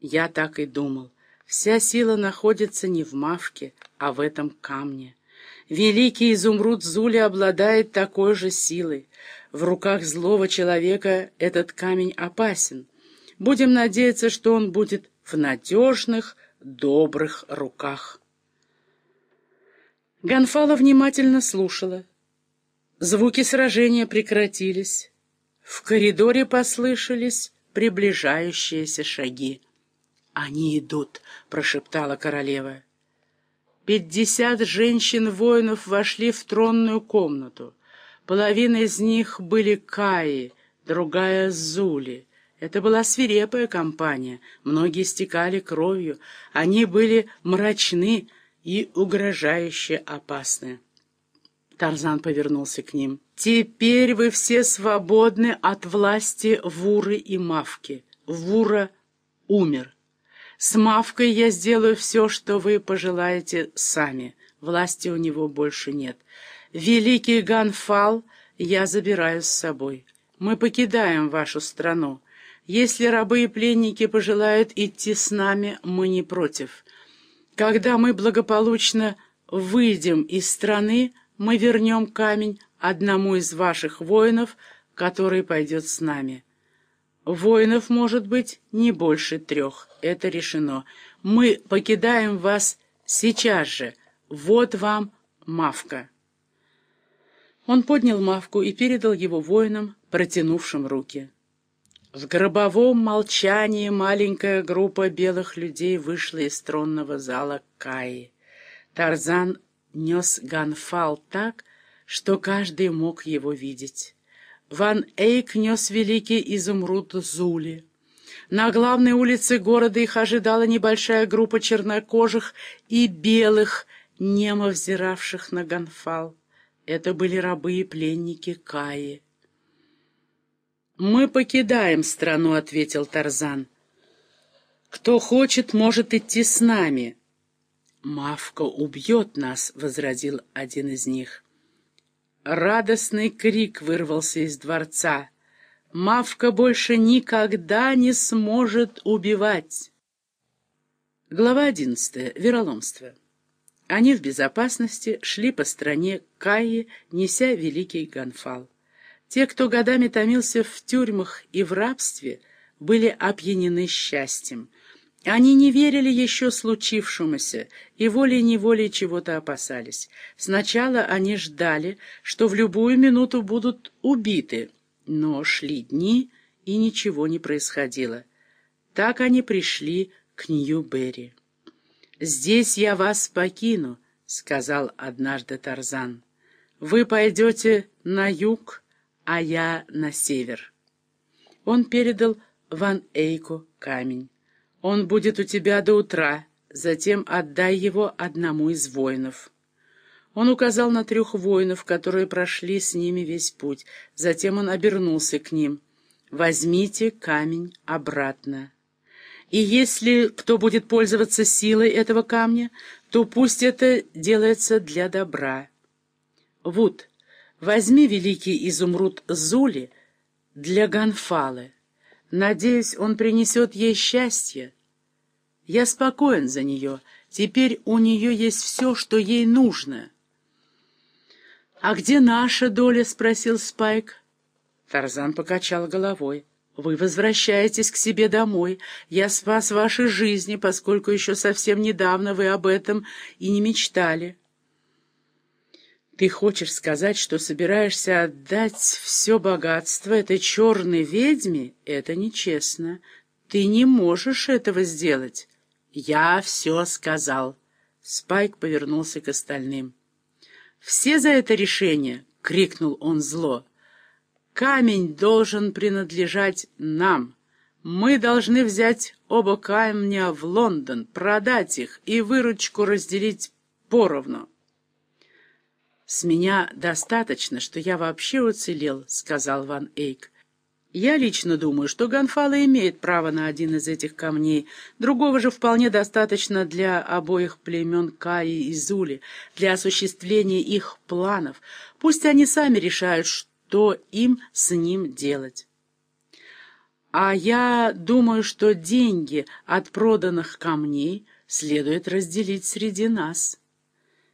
Я так и думал. Вся сила находится не в Мавке, а в этом камне. Великий изумруд Зули обладает такой же силой. В руках злого человека этот камень опасен. Будем надеяться, что он будет в надежных, добрых руках. Гонфала внимательно слушала. Звуки сражения прекратились. В коридоре послышались приближающиеся шаги. «Они идут», — прошептала королева. Пятьдесят женщин-воинов вошли в тронную комнату. Половина из них были Каи, другая — Зули. Это была свирепая компания, многие стекали кровью, они были мрачны и угрожающе опасны. Тарзан повернулся к ним. «Теперь вы все свободны от власти Вуры и Мавки. Вура умер. С Мавкой я сделаю все, что вы пожелаете сами. Власти у него больше нет. Великий Ганфал я забираю с собой. Мы покидаем вашу страну. Если рабы и пленники пожелают идти с нами, мы не против. Когда мы благополучно выйдем из страны, мы вернем камень одному из ваших воинов, который пойдет с нами. Воинов может быть не больше трех, это решено. Мы покидаем вас сейчас же. Вот вам Мавка. Он поднял Мавку и передал его воинам, протянувшим руки. В гробовом молчании маленькая группа белых людей вышла из тронного зала Каи. Тарзан нес ганфал так, что каждый мог его видеть. Ван Эйк нес великий изумруд Зули. На главной улице города их ожидала небольшая группа чернокожих и белых, немо взиравших на ганфал. Это были рабы и пленники Каи. «Мы покидаем страну», — ответил Тарзан. «Кто хочет, может идти с нами». «Мавка убьет нас», — возразил один из них. Радостный крик вырвался из дворца. «Мавка больше никогда не сможет убивать!» Глава одиннадцатая. Вероломство. Они в безопасности шли по стране Каи, неся великий ганфал. Те, кто годами томился в тюрьмах и в рабстве, были опьянены счастьем. Они не верили еще случившемуся и волей-неволей чего-то опасались. Сначала они ждали, что в любую минуту будут убиты, но шли дни, и ничего не происходило. Так они пришли к Нью-Берри. «Здесь я вас покину», — сказал однажды Тарзан. «Вы пойдете на юг, а я на север». Он передал Ван Эйку камень. Он будет у тебя до утра, затем отдай его одному из воинов». Он указал на трех воинов, которые прошли с ними весь путь. Затем он обернулся к ним. «Возьмите камень обратно. И если кто будет пользоваться силой этого камня, то пусть это делается для добра. Вуд, возьми великий изумруд Зули для Ганфалы». Надеюсь, он принесет ей счастье. Я спокоен за нее. Теперь у нее есть все, что ей нужно. «А где наша доля?» — спросил Спайк. Тарзан покачал головой. «Вы возвращаетесь к себе домой. Я спас ваши жизни, поскольку еще совсем недавно вы об этом и не мечтали». Ты хочешь сказать, что собираешься отдать все богатство этой черной ведьме? Это нечестно. Ты не можешь этого сделать. Я все сказал. Спайк повернулся к остальным. «Все за это решение!» — крикнул он зло. «Камень должен принадлежать нам. Мы должны взять оба камня в Лондон, продать их и выручку разделить поровну». «С меня достаточно, что я вообще уцелел», — сказал Ван Эйк. «Я лично думаю, что Ганфала имеет право на один из этих камней. Другого же вполне достаточно для обоих племен Каи и Зули, для осуществления их планов. Пусть они сами решают, что им с ним делать». А я думаю, что деньги от проданных камней следует разделить среди нас.